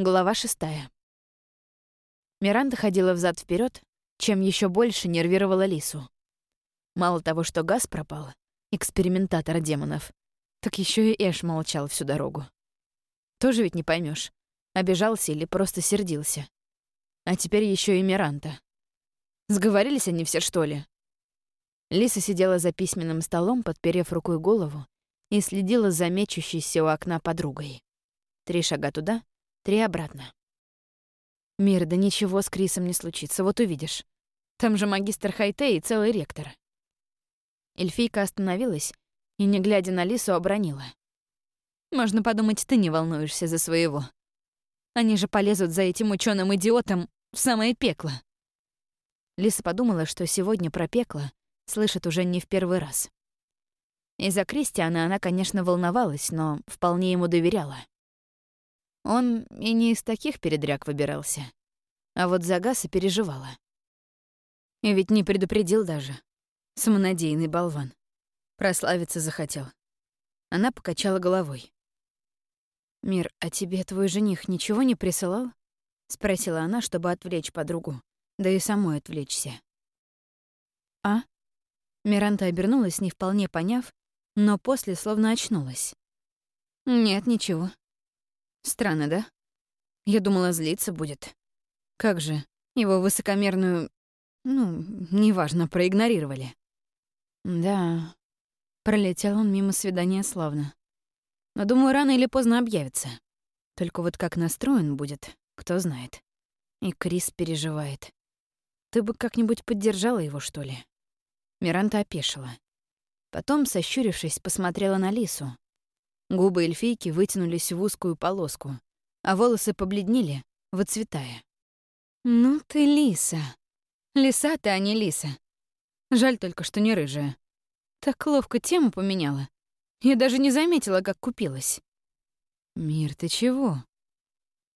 Глава шестая. Миранда ходила взад вперед, чем еще больше нервировала Лису. Мало того, что газ пропал, экспериментатор демонов, так еще и Эш молчал всю дорогу. Тоже ведь не поймешь, обижался или просто сердился. А теперь еще и Миранта. Сговорились они все, что ли? Лиса сидела за письменным столом, подперев рукой голову, и следила за мечущейся у окна подругой. Три шага туда, три обратно. Мир, да ничего с Крисом не случится, вот увидишь. Там же магистр Хайте и целый ректор. Эльфийка остановилась и, не глядя на Лису, обронила. «Можно подумать, ты не волнуешься за своего. Они же полезут за этим ученым идиотом в самое пекло». Лиса подумала, что сегодня про пекло слышит уже не в первый раз. Из-за Кристиана она, конечно, волновалась, но вполне ему доверяла. Он и не из таких передряг выбирался. А вот за Гаса переживала. И ведь не предупредил даже. Самонадеянный болван. Прославиться захотел. Она покачала головой. «Мир, а тебе твой жених ничего не присылал?» — спросила она, чтобы отвлечь подругу, да и самой отвлечься. «А?» Миранта обернулась, не вполне поняв, но после словно очнулась. «Нет, ничего. Странно, да? Я думала, злиться будет. Как же, его высокомерную... Ну, неважно, проигнорировали. Да, пролетел он мимо свидания славно. Но, думаю, рано или поздно объявится. Только вот как настроен будет, кто знает. И Крис переживает. Ты бы как-нибудь поддержала его, что ли? Миранта опешила. Потом, сощурившись, посмотрела на Лису. Губы эльфийки вытянулись в узкую полоску, а волосы побледнели, выцветая. «Ну ты лиса. Лиса ты, а не лиса. Жаль только, что не рыжая. Так ловко тему поменяла. Я даже не заметила, как купилась». «Мир, ты чего?»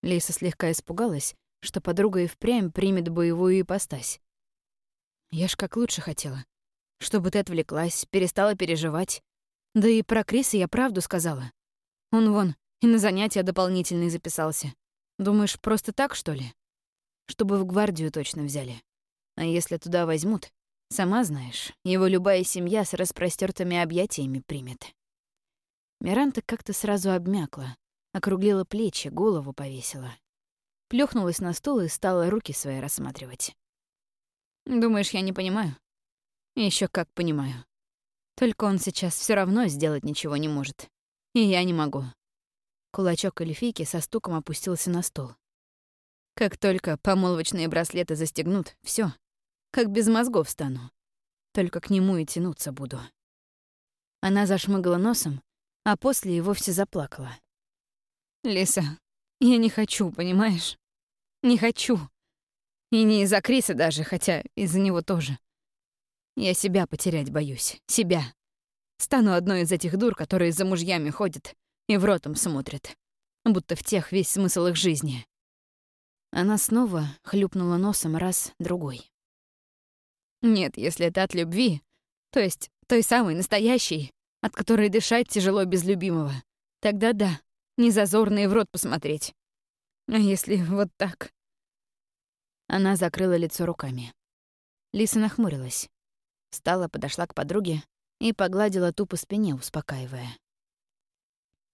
Лиса слегка испугалась, что подруга и впрямь примет боевую ипостась. «Я ж как лучше хотела. Чтобы ты отвлеклась, перестала переживать. Да и про Криса я правду сказала. Он вон и на занятия дополнительные записался. Думаешь, просто так, что ли? Чтобы в гвардию точно взяли. А если туда возьмут, сама знаешь, его любая семья с распростертыми объятиями примет. Миранта как-то сразу обмякла, округлила плечи, голову повесила. Плюхнулась на стул и стала руки свои рассматривать. «Думаешь, я не понимаю?» Еще как понимаю. Только он сейчас все равно сделать ничего не может. И я не могу. Кулачок эльфийки со стуком опустился на стол. Как только помолвочные браслеты застегнут, все, как без мозгов стану. Только к нему и тянуться буду. Она зашмыгала носом, а после и вовсе заплакала. «Лиса, я не хочу, понимаешь? Не хочу. И не из-за Криса даже, хотя из-за него тоже. Я себя потерять боюсь. Себя. Стану одной из этих дур, которые за мужьями ходят и в ротом смотрят. Будто в тех весь смысл их жизни. Она снова хлюпнула носом раз, другой. Нет, если это от любви, то есть той самой настоящей, от которой дышать тяжело без любимого, тогда да, не и в рот посмотреть. А если вот так? Она закрыла лицо руками. Лиса нахмурилась. Встала, подошла к подруге и погладила ту по спине, успокаивая.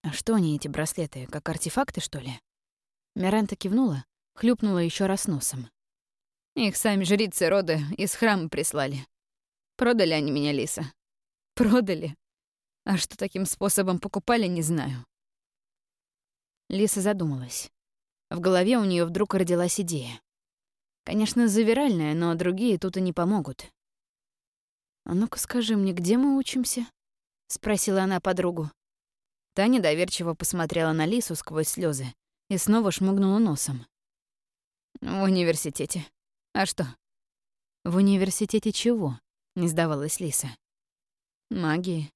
«А что они, эти браслеты, как артефакты, что ли?» Миранта кивнула, хлюпнула еще раз носом. «Их сами жрицы рода из храма прислали. Продали они меня, Лиса. Продали. А что таким способом покупали, не знаю». Лиса задумалась. В голове у нее вдруг родилась идея. Конечно, завиральная, но другие тут и не помогут. «А ну-ка скажи мне, где мы учимся?» — спросила она подругу. Таня доверчиво посмотрела на Лису сквозь слезы и снова шмыгнула носом. «В университете. А что?» «В университете чего?» — не сдавалась Лиса. «Магии».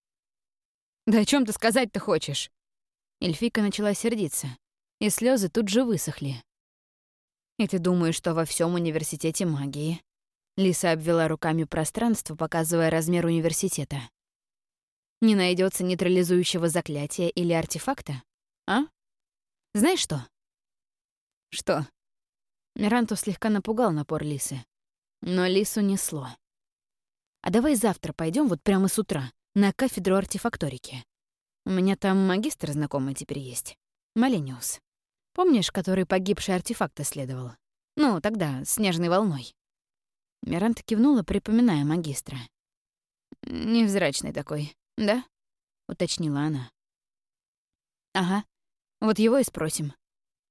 «Да о чем ты сказать-то хочешь?» Эльфика начала сердиться, и слезы тут же высохли. «И ты думаешь, что во всем университете магии?» Лиса обвела руками пространство, показывая размер университета. Не найдется нейтрализующего заклятия или артефакта? А? Знаешь что? Что? Миранту слегка напугал напор Лисы. Но Лису несло. А давай завтра пойдем вот прямо с утра на кафедру артефакторики. У меня там магистр знакомый теперь есть. Малениус. Помнишь, который погибший артефакт исследовал? Ну, тогда, снежной волной. Миранта кивнула, припоминая магистра. «Невзрачный такой, да?» — уточнила она. «Ага, вот его и спросим».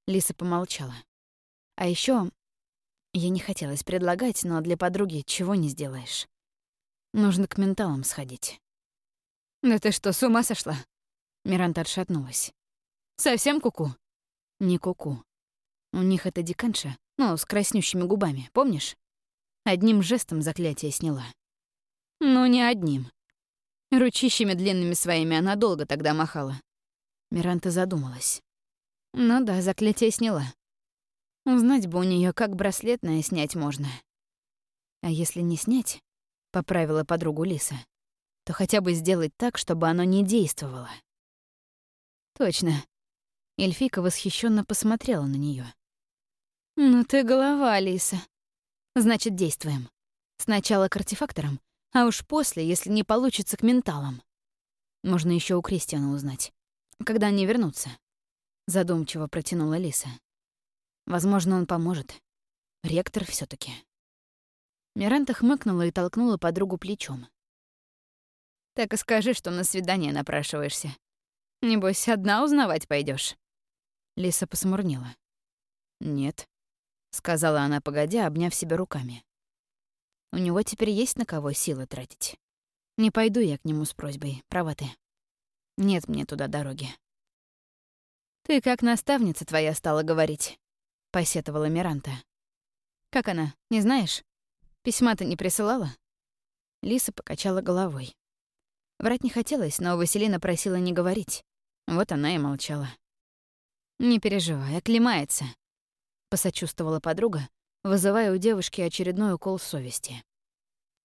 Лиса помолчала. «А еще я не хотелось предлагать, но для подруги чего не сделаешь. Нужно к менталам сходить. «Да ты что, с ума сошла?» Миранта отшатнулась. «Совсем куку?» -ку? «Не куку. -ку. У них это диканша, ну, с краснющими губами, помнишь? Одним жестом заклятие сняла. Ну, не одним. Ручищами длинными своими она долго тогда махала. Миранта задумалась. Ну да, заклятие сняла. Узнать бы у нее, как браслетное снять можно. А если не снять, — поправила подругу Лиса, — то хотя бы сделать так, чтобы оно не действовало. Точно. Эльфика восхищенно посмотрела на нее. «Ну ты голова, Лиса. Значит, действуем. Сначала к артефакторам, а уж после, если не получится, к менталам. Можно еще у Кристиана узнать, когда они вернутся. Задумчиво протянула Лиса. Возможно, он поможет. Ректор все таки Миранта хмыкнула и толкнула подругу плечом. «Так и скажи, что на свидание напрашиваешься. Небось, одна узнавать пойдешь. Лиса посмурнела. «Нет», — сказала она, погодя, обняв себя руками. «У него теперь есть на кого силы тратить. Не пойду я к нему с просьбой, права ты. Нет мне туда дороги». «Ты как наставница твоя стала говорить», — посетовала Миранта. «Как она, не знаешь?» Письма ты не присылала?» Лиса покачала головой. Врать не хотелось, но Василина просила не говорить. Вот она и молчала. «Не переживай, оклемается», — посочувствовала подруга, вызывая у девушки очередной укол совести.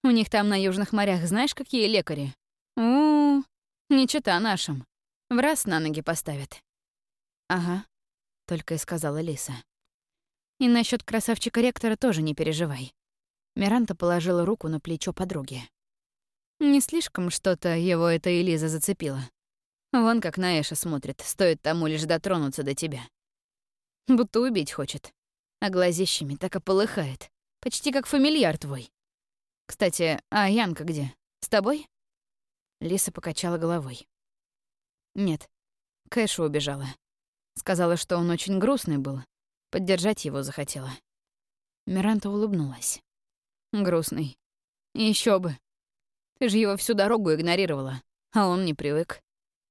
«У них там на южных морях знаешь, какие лекари? у, -у, -у не чита нашим. В раз на ноги поставят». «Ага», — только и сказала Лиса. «И насчет красавчика-ректора тоже не переживай. Миранта положила руку на плечо подруги. Не слишком что-то его эта Элиза зацепила. Вон как на Эша смотрит, стоит тому лишь дотронуться до тебя. Будто убить хочет. А глазищами так и полыхает. Почти как фамильяр твой. Кстати, а Янка где? С тобой? Лиса покачала головой. Нет, к Эшу убежала. Сказала, что он очень грустный был. Поддержать его захотела. Миранта улыбнулась. Грустный. Еще бы. Ты же его всю дорогу игнорировала, а он не привык.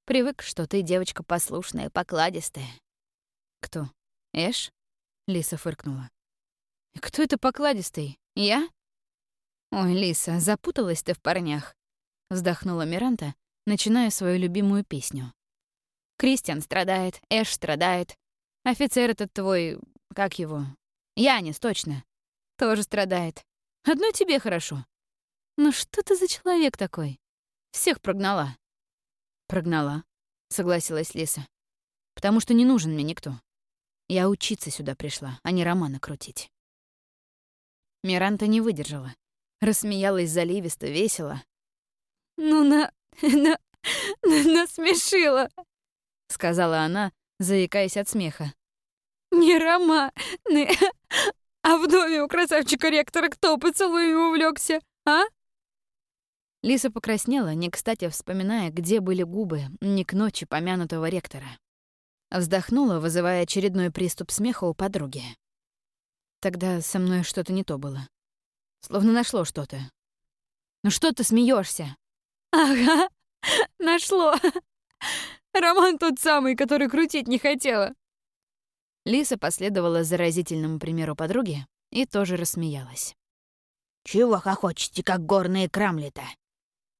Привык, что ты девочка послушная, покладистая. Кто? Эш? Лиса фыркнула. Кто это покладистый? Я? Ой, Лиса, запуталась ты в парнях. Вздохнула Миранта, начиная свою любимую песню. Кристиан страдает, Эш страдает. Офицер этот твой... Как его? Янис, точно. Тоже страдает. Одной тебе хорошо. Ну что ты за человек такой? Всех прогнала. Прогнала, согласилась Лиса. Потому что не нужен мне никто. Я учиться сюда пришла, а не романы крутить. Миранта не выдержала. Рассмеялась заливисто, весело. «Ну, на... на... на... насмешила!» — сказала она, заикаясь от смеха. «Не романы, а в доме у красавчика-ректора кто поцелуями увлекся, а?» Лиса покраснела, не кстати вспоминая, где были губы не к ночи помянутого ректора. Вздохнула, вызывая очередной приступ смеха у подруги. Тогда со мной что-то не то было. Словно нашло что-то. «Ну что ты смеешься? «Ага, нашло. Роман тот самый, который крутить не хотела. Лиса последовала заразительному примеру подруги и тоже рассмеялась. «Чего хохочете, как горные крамли-то?»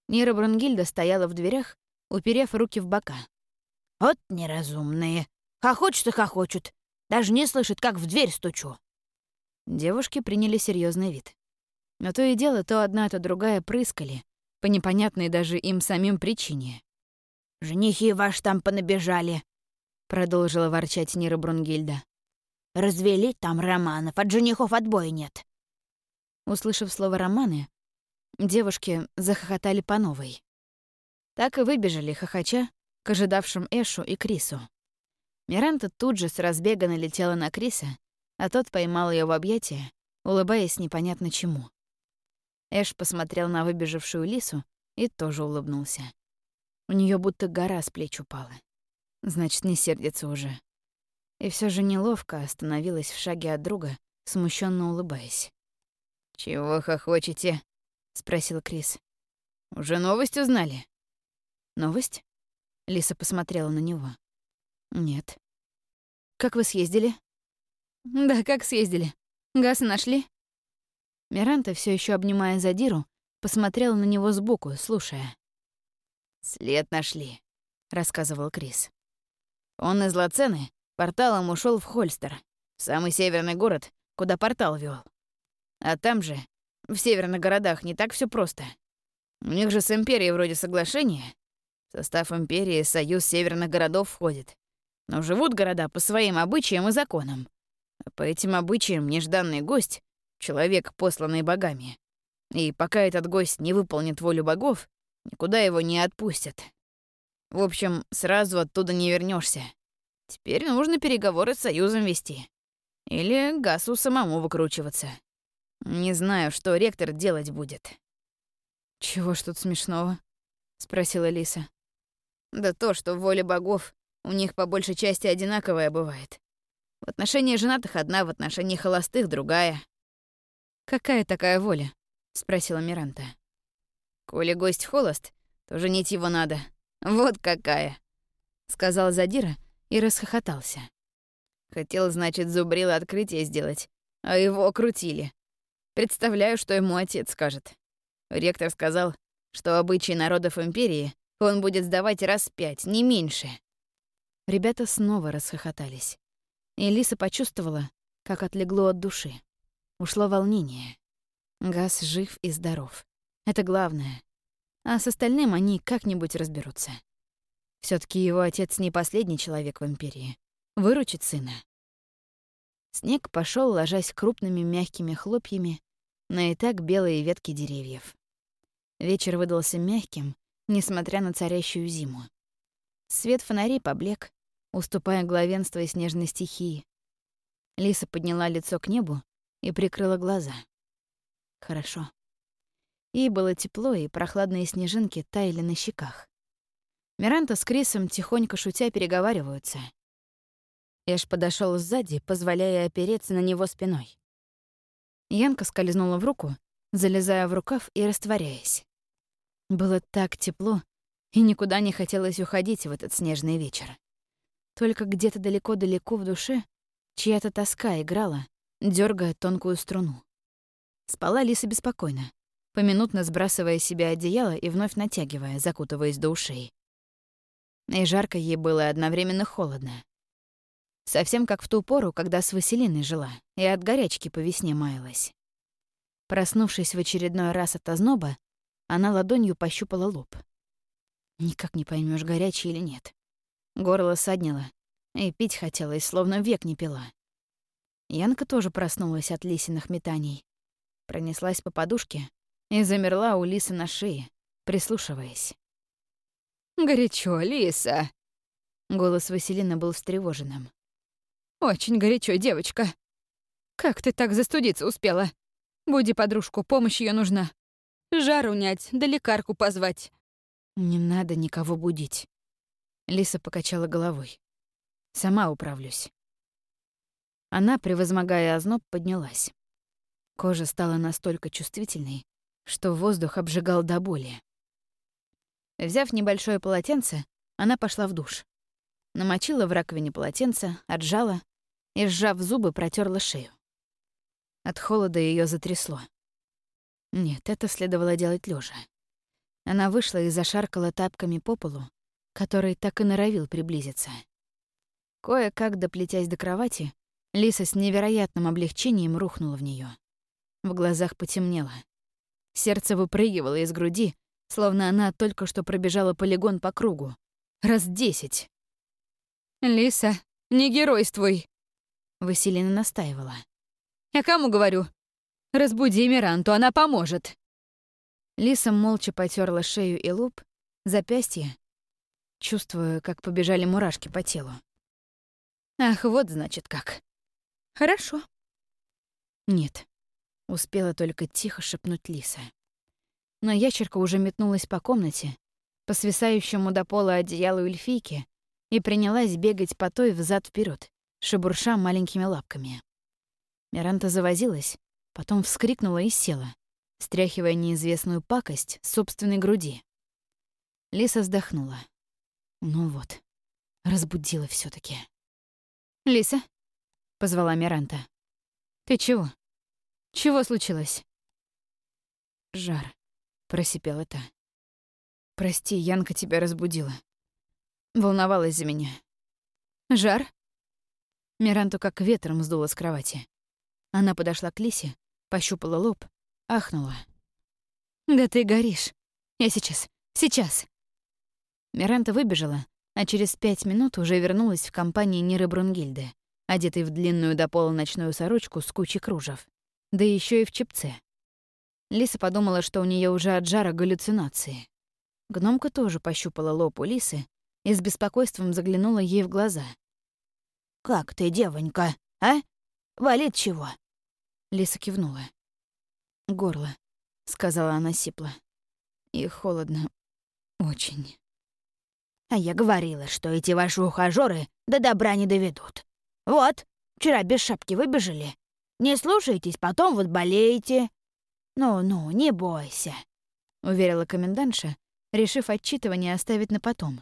Нира Брунгильда стояла в дверях, уперев руки в бока. «Вот неразумные. Хохочут и хохочут. Даже не слышат, как в дверь стучу». Девушки приняли серьезный вид. Но то и дело, то одна, то другая прыскали, по непонятной даже им самим причине. «Женихи ваш там понабежали. — продолжила ворчать Нира Брунгильда. Развели там романов, от женихов отбоя нет». Услышав слово «романы», девушки захохотали по новой. Так и выбежали, хохоча, к ожидавшим Эшу и Крису. Миранта тут же с разбега налетела на Криса, а тот поймал ее в объятия, улыбаясь непонятно чему. Эш посмотрел на выбежавшую лису и тоже улыбнулся. У нее будто гора с плеч упала. Значит, не сердится уже. И все же неловко остановилась в шаге от друга, смущенно улыбаясь. «Чего хохочете?» — спросил Крис. «Уже новость узнали?» «Новость?» — Лиса посмотрела на него. «Нет». «Как вы съездили?» «Да, как съездили. Гаса нашли?» Миранта, все еще обнимая Задиру, посмотрела на него сбоку, слушая. «След нашли», — рассказывал Крис. Он из Лацены порталом ушел в Хольстер, самый северный город, куда портал вел. А там же, в северных городах, не так все просто. У них же с Империей вроде соглашение. Состав Империи союз северных городов входит. Но живут города по своим обычаям и законам. А по этим обычаям нежданный гость — человек, посланный богами. И пока этот гость не выполнит волю богов, Никуда его не отпустят. В общем, сразу оттуда не вернешься. Теперь нужно переговоры с Союзом вести. Или Гасу самому выкручиваться. Не знаю, что ректор делать будет. «Чего ж тут смешного?» — спросила Лиса. «Да то, что воля богов у них по большей части одинаковая бывает. В отношении женатых одна, в отношении холостых другая». «Какая такая воля?» — спросила Миранта. «Коли гость холост, то женить его надо. Вот какая!» — сказал Задира и расхохотался. Хотел, значит, зубрил открытие сделать, а его окрутили. Представляю, что ему отец скажет. Ректор сказал, что обычаи народов Империи он будет сдавать раз пять, не меньше. Ребята снова расхохотались. И Лиса почувствовала, как отлегло от души. Ушло волнение. Газ жив и здоров. Это главное. А с остальным они как-нибудь разберутся. все таки его отец не последний человек в Империи. Выручит сына. Снег пошел, ложась крупными мягкими хлопьями на и так белые ветки деревьев. Вечер выдался мягким, несмотря на царящую зиму. Свет фонарей поблек, уступая главенство снежной стихии. Лиса подняла лицо к небу и прикрыла глаза. Хорошо. Ей было тепло, и прохладные снежинки таяли на щеках. Миранта с Крисом тихонько шутя переговариваются. Эш подошел сзади, позволяя опереться на него спиной. Янка скользнула в руку, залезая в рукав и растворяясь. Было так тепло, и никуда не хотелось уходить в этот снежный вечер. Только где-то далеко-далеко в душе чья-то тоска играла, дергая тонкую струну. Спала Лиса беспокойно поминутно сбрасывая себе одеяло и вновь натягивая, закутываясь до ушей. И жарко ей было одновременно холодно. Совсем как в ту пору, когда с Василиной жила и от горячки по весне маялась. Проснувшись в очередной раз от озноба, она ладонью пощупала лоб. Никак не поймешь, горячий или нет. Горло саднило, и пить хотелось, словно век не пила. Янка тоже проснулась от лисиных метаний. Пронеслась по подушке, и замерла у Лисы на шее, прислушиваясь. «Горячо, Лиса!» Голос Василины был встревоженным. «Очень горячо, девочка. Как ты так застудиться успела? Буди подружку, помощь ее нужна. Жар унять, да лекарку позвать». «Не надо никого будить». Лиса покачала головой. «Сама управлюсь». Она, превозмогая озноб, поднялась. Кожа стала настолько чувствительной, что воздух обжигал до боли. Взяв небольшое полотенце, она пошла в душ. Намочила в раковине полотенце, отжала и, сжав зубы, протерла шею. От холода ее затрясло. Нет, это следовало делать лежа. Она вышла и зашаркала тапками по полу, который так и норовил приблизиться. Кое-как, доплетясь до кровати, Лиса с невероятным облегчением рухнула в нее. В глазах потемнело. Сердце выпрыгивало из груди, словно она только что пробежала полигон по кругу. Раз десять. «Лиса, не геройствуй!» Василина настаивала. «Я кому говорю? Разбуди Миранту, она поможет». Лиса молча потерла шею и лоб, запястье, чувствуя, как побежали мурашки по телу. «Ах, вот значит как. Хорошо». «Нет», — успела только тихо шепнуть Лиса. Но ящерка уже метнулась по комнате, по свисающему до пола одеялу эльфийки, и принялась бегать по той взад вперед, шебурша маленькими лапками. Миранта завозилась, потом вскрикнула и села, стряхивая неизвестную пакость с собственной груди. Лиса вздохнула. Ну вот, разбудила все таки «Лиса?» — позвала Миранта. «Ты чего? Чего случилось?» «Жар», — просипела та. «Прости, Янка тебя разбудила. Волновалась за меня». «Жар?» Миранту как ветром сдуло с кровати. Она подошла к Лисе, пощупала лоб, ахнула. «Да ты горишь. Я сейчас, сейчас!» Миранта выбежала, а через пять минут уже вернулась в компании Ниры Брунгильды, одетой в длинную до пола ночную сорочку с кучей кружев, да еще и в чепце. Лиса подумала, что у нее уже от жара галлюцинации. Гномка тоже пощупала лоб у Лисы и с беспокойством заглянула ей в глаза. «Как ты, девонька, а? Валит чего?» Лиса кивнула. «Горло», — сказала она сипло. «И холодно. Очень». «А я говорила, что эти ваши ухажёры до добра не доведут. Вот, вчера без шапки выбежали. Не слушайтесь, потом вот болеете. «Ну-ну, не бойся», — уверила комендантша, решив отчитывание оставить на потом.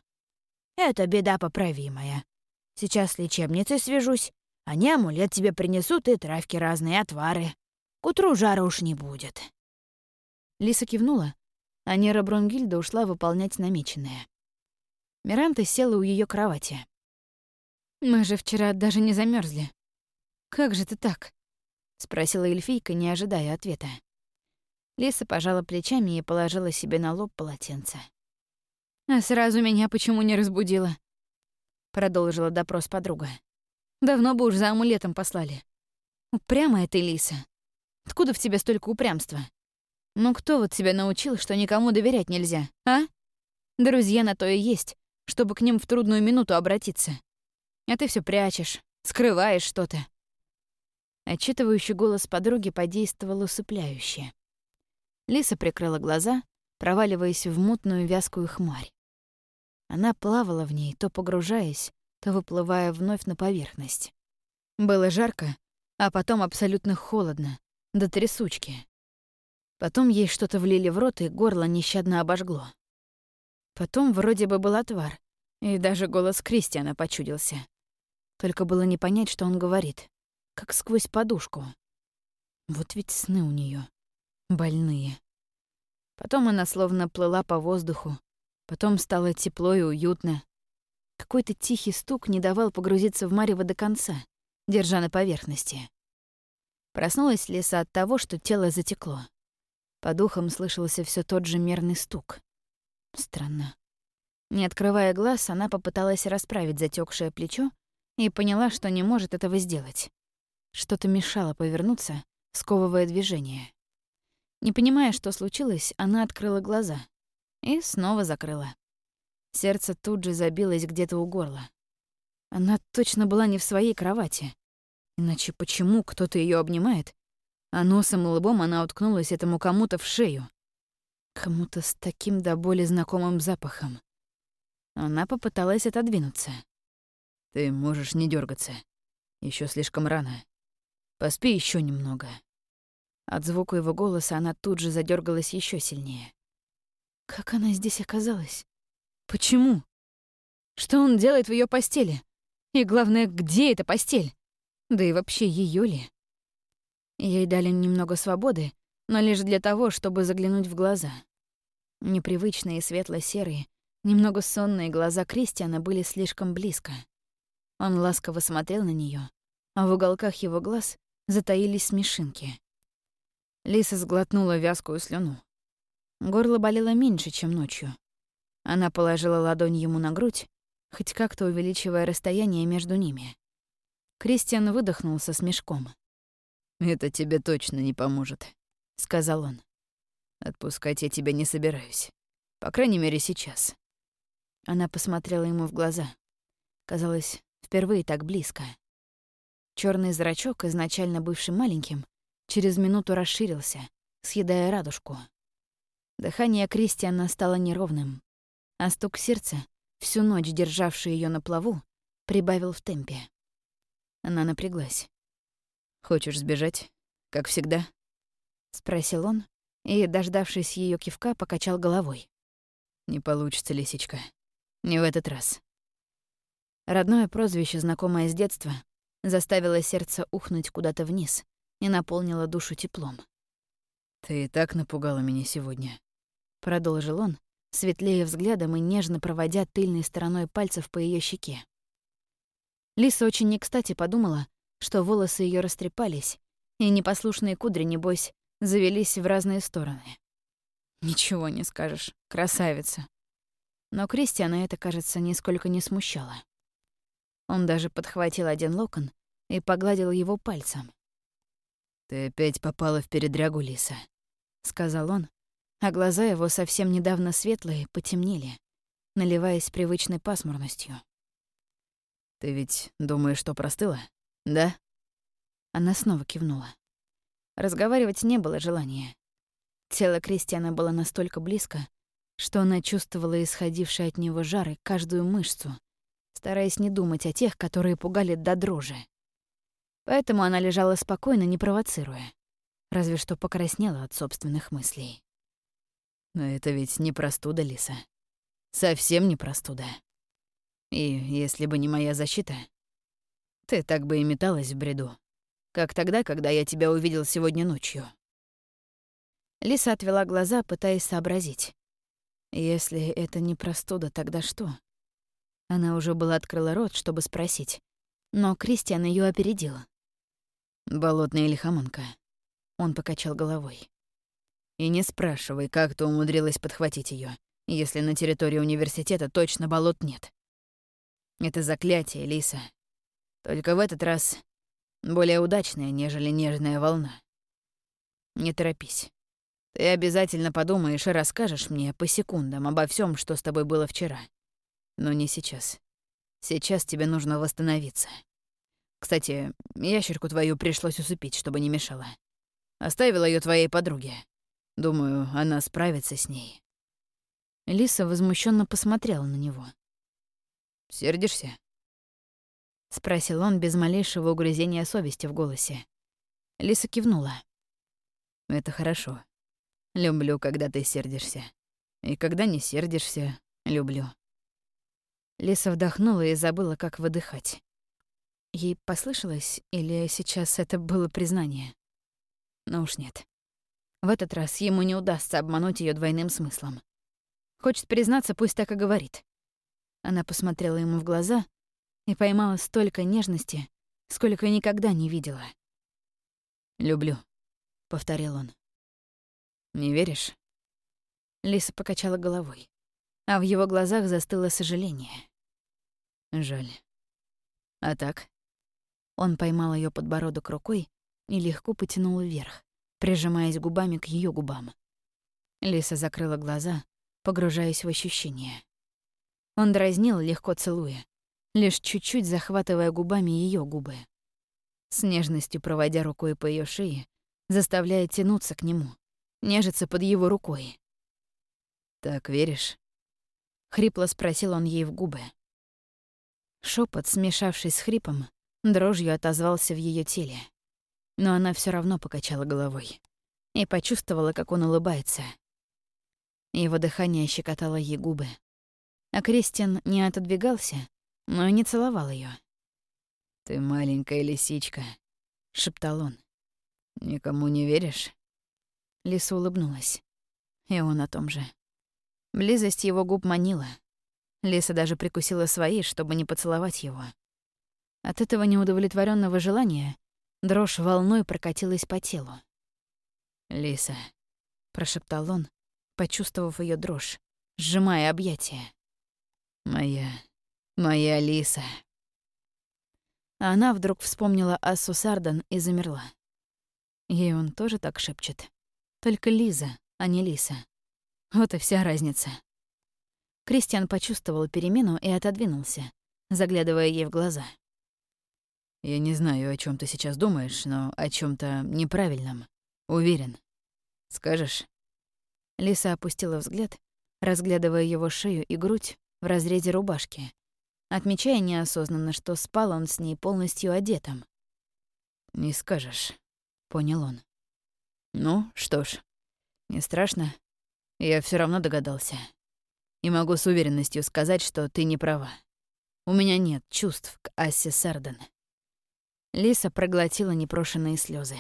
«Это беда поправимая. Сейчас с лечебницей свяжусь. Они амулет тебе принесут и травки разные, отвары. К утру жара уж не будет». Лиса кивнула, а Нера Бронгильда ушла выполнять намеченное. Миранта села у ее кровати. «Мы же вчера даже не замерзли. Как же ты так?» — спросила эльфийка, не ожидая ответа. Лиса пожала плечами и положила себе на лоб полотенце. «А сразу меня почему не разбудила?» Продолжила допрос подруга. «Давно бы уж за амулетом послали. Упрямая ты, Лиса. Откуда в тебе столько упрямства? Ну кто вот тебя научил, что никому доверять нельзя, а? Друзья на то и есть, чтобы к ним в трудную минуту обратиться. А ты все прячешь, скрываешь что-то». Отчитывающий голос подруги подействовал усыпляюще. Лиса прикрыла глаза, проваливаясь в мутную вязкую хмарь. Она плавала в ней, то погружаясь, то выплывая вновь на поверхность. Было жарко, а потом абсолютно холодно, до трясучки. Потом ей что-то влили в рот, и горло нещадно обожгло. Потом вроде бы был отвар, и даже голос Кристиана почудился. Только было не понять, что он говорит, как сквозь подушку. Вот ведь сны у нее больные. Потом она словно плыла по воздуху, потом стало тепло и уютно. Какой-то тихий стук не давал погрузиться в марево до конца, держа на поверхности. Проснулась Лиса от того, что тело затекло. По духам слышался все тот же мерный стук. Странно. Не открывая глаз, она попыталась расправить затекшее плечо и поняла, что не может этого сделать. Что-то мешало повернуться, сковывая движение. Не понимая, что случилось, она открыла глаза и снова закрыла. Сердце тут же забилось где-то у горла. Она точно была не в своей кровати. Иначе почему кто-то ее обнимает, а носом и лбом она уткнулась этому кому-то в шею? Кому-то с таким до боли знакомым запахом. Она попыталась отодвинуться. «Ты можешь не дергаться. Еще слишком рано. Поспи еще немного. От звука его голоса она тут же задергалась еще сильнее. Как она здесь оказалась? Почему? Что он делает в ее постели? И главное, где эта постель? Да и вообще ее ли? Ей дали немного свободы, но лишь для того, чтобы заглянуть в глаза. Непривычные светло-серые, немного сонные глаза Кристиана были слишком близко. Он ласково смотрел на нее, а в уголках его глаз затаились смешинки. Лиса сглотнула вязкую слюну. Горло болело меньше, чем ночью. Она положила ладонь ему на грудь, хоть как-то увеличивая расстояние между ними. Кристиан выдохнул со смешком. «Это тебе точно не поможет», — сказал он. «Отпускать я тебя не собираюсь. По крайней мере, сейчас». Она посмотрела ему в глаза. Казалось, впервые так близко. Черный зрачок, изначально бывший маленьким, через минуту расширился, съедая радужку. Дыхание Кристиана стало неровным, а стук сердца, всю ночь державший ее на плаву, прибавил в темпе. Она напряглась. «Хочешь сбежать, как всегда?» — спросил он, и, дождавшись ее кивка, покачал головой. «Не получится, лисичка. Не в этот раз». Родное прозвище, знакомое с детства, заставило сердце ухнуть куда-то вниз и наполнило душу теплом. «Ты и так напугала меня сегодня», — продолжил он, светлее взглядом и нежно проводя тыльной стороной пальцев по ее щеке. Лиса очень не кстати подумала, что волосы ее растрепались, и непослушные кудри, небось, завелись в разные стороны. Ничего не скажешь, красавица. Но Кристиана это, кажется, нисколько не смущало. Он даже подхватил один локон и погладил его пальцем. «Ты опять попала в передрягу, Лиса», — сказал он, а глаза его совсем недавно светлые потемнели, наливаясь привычной пасмурностью. «Ты ведь думаешь, что простыла, да?» Она снова кивнула. Разговаривать не было желания. Тело Кристиана было настолько близко, что она чувствовала исходивший от него жары каждую мышцу, стараясь не думать о тех, которые пугали до дрожи. Поэтому она лежала спокойно, не провоцируя, разве что покраснела от собственных мыслей. Но это ведь не простуда, Лиса. Совсем не простуда. И если бы не моя защита, ты так бы и металась в бреду, как тогда, когда я тебя увидел сегодня ночью. Лиса отвела глаза, пытаясь сообразить. Если это не простуда, тогда что? Она уже была открыла рот, чтобы спросить, но Кристиан ее опередил. «Болотная лихоманка». Он покачал головой. «И не спрашивай, как ты умудрилась подхватить ее, если на территории университета точно болот нет. Это заклятие, Лиса. Только в этот раз более удачная, нежели нежная волна. Не торопись. Ты обязательно подумаешь и расскажешь мне по секундам обо всем, что с тобой было вчера. Но не сейчас. Сейчас тебе нужно восстановиться. Кстати, ящерку твою пришлось усыпить, чтобы не мешала. Оставила ее твоей подруге. Думаю, она справится с ней. Лиса возмущенно посмотрела на него. Сердишься? спросил он без малейшего угрызения совести в голосе. Лиса кивнула. Это хорошо. Люблю, когда ты сердишься. И когда не сердишься, люблю. Лиса вдохнула и забыла, как выдыхать. Ей послышалось, или сейчас это было признание? Ну уж нет. В этот раз ему не удастся обмануть ее двойным смыслом. Хочет признаться, пусть так и говорит. Она посмотрела ему в глаза и поймала столько нежности, сколько никогда не видела. «Люблю», — повторил он. «Не веришь?» Лиса покачала головой, а в его глазах застыло сожаление. Жаль. А так? Он поймал ее подбородок рукой и легко потянул вверх, прижимаясь губами к ее губам. Лиса закрыла глаза, погружаясь в ощущения. Он дразнил, легко целуя, лишь чуть-чуть захватывая губами ее губы. С нежностью проводя рукой по ее шее, заставляя тянуться к нему, нежиться под его рукой. «Так веришь?» — хрипло спросил он ей в губы. Шепот, смешавшись с хрипом, дрожью отозвался в ее теле. Но она все равно покачала головой и почувствовала, как он улыбается. Его дыхание щекотало ей губы. А Кристиан не отодвигался, но и не целовал ее. «Ты маленькая лисичка», — шептал он. «Никому не веришь?» Лиса улыбнулась. И он о том же. Близость его губ манила — Лиса даже прикусила свои, чтобы не поцеловать его. От этого неудовлетворенного желания дрожь волной прокатилась по телу. «Лиса», — прошептал он, почувствовав ее дрожь, сжимая объятия. «Моя, моя Лиса». Она вдруг вспомнила Ассу Сардан и замерла. Ей он тоже так шепчет. Только Лиза, а не Лиса. Вот и вся разница. Кристиан почувствовал перемену и отодвинулся, заглядывая ей в глаза. «Я не знаю, о чем ты сейчас думаешь, но о чем то неправильном. Уверен. Скажешь?» Лиса опустила взгляд, разглядывая его шею и грудь в разрезе рубашки, отмечая неосознанно, что спал он с ней полностью одетым. «Не скажешь», — понял он. «Ну, что ж, не страшно. Я все равно догадался. И могу с уверенностью сказать, что ты не права. У меня нет чувств к Ассе Сарден. Лиса проглотила непрошенные слезы.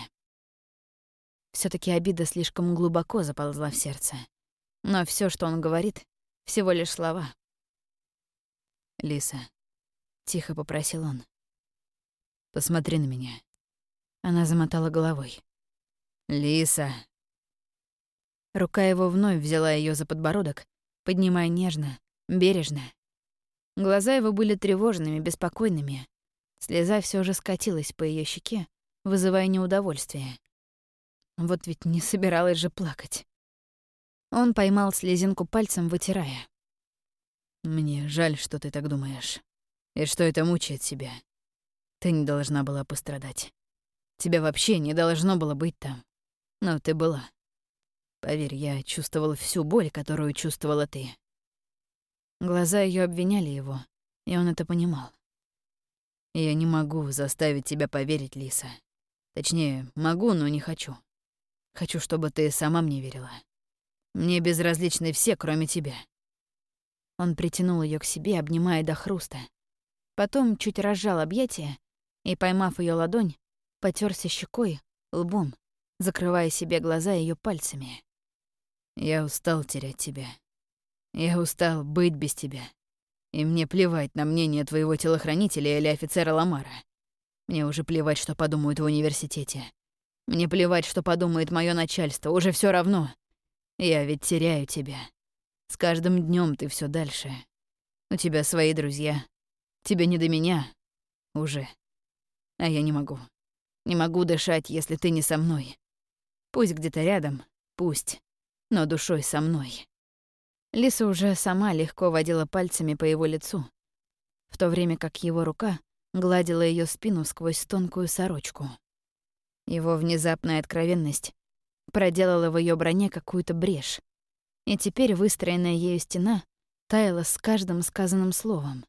все таки обида слишком глубоко заползла в сердце. Но все, что он говорит, всего лишь слова. «Лиса», — тихо попросил он, — «посмотри на меня». Она замотала головой. «Лиса». Рука его вновь взяла ее за подбородок поднимая нежно, бережно. Глаза его были тревожными, беспокойными. Слеза все же скатилась по ее щеке, вызывая неудовольствие. Вот ведь не собиралась же плакать. Он поймал слезинку пальцем, вытирая. «Мне жаль, что ты так думаешь. И что это мучает себя. Ты не должна была пострадать. Тебя вообще не должно было быть там. Но ты была. Поверь, я чувствовал всю боль, которую чувствовала ты. Глаза ее обвиняли его, и он это понимал. Я не могу заставить тебя поверить, Лиса. Точнее, могу, но не хочу. Хочу, чтобы ты сама мне верила. Мне безразличны все, кроме тебя. Он притянул ее к себе, обнимая до хруста. Потом чуть разжал объятия и, поймав ее ладонь, потерся щекой, лбом, закрывая себе глаза ее пальцами. Я устал терять тебя. Я устал быть без тебя. И мне плевать на мнение твоего телохранителя или офицера Ламара. Мне уже плевать, что подумают в университете. Мне плевать, что подумает мое начальство. Уже все равно. Я ведь теряю тебя. С каждым днем ты все дальше. У тебя свои друзья. Тебе не до меня. Уже. А я не могу. Не могу дышать, если ты не со мной. Пусть где-то рядом, пусть но душой со мной. Лиса уже сама легко водила пальцами по его лицу, в то время как его рука гладила ее спину сквозь тонкую сорочку. Его внезапная откровенность проделала в ее броне какую-то брешь, и теперь выстроенная ею стена таяла с каждым сказанным словом.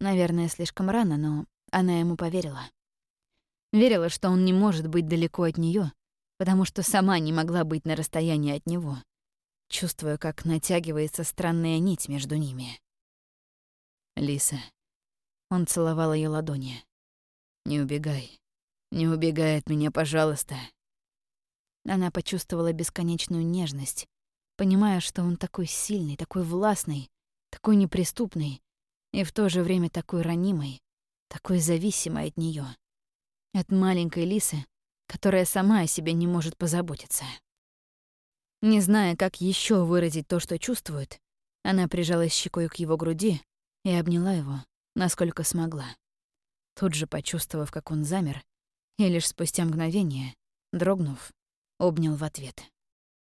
Наверное, слишком рано, но она ему поверила. Верила, что он не может быть далеко от нее, потому что сама не могла быть на расстоянии от него, чувствуя, как натягивается странная нить между ними. «Лиса». Он целовал ее ладони. «Не убегай. Не убегай от меня, пожалуйста». Она почувствовала бесконечную нежность, понимая, что он такой сильный, такой властный, такой неприступный и в то же время такой ранимый, такой зависимый от нее, От маленькой Лисы, которая сама о себе не может позаботиться. Не зная, как еще выразить то, что чувствует, она прижалась щекой к его груди и обняла его, насколько смогла. Тут же почувствовав, как он замер, и лишь спустя мгновение, дрогнув, обнял в ответ.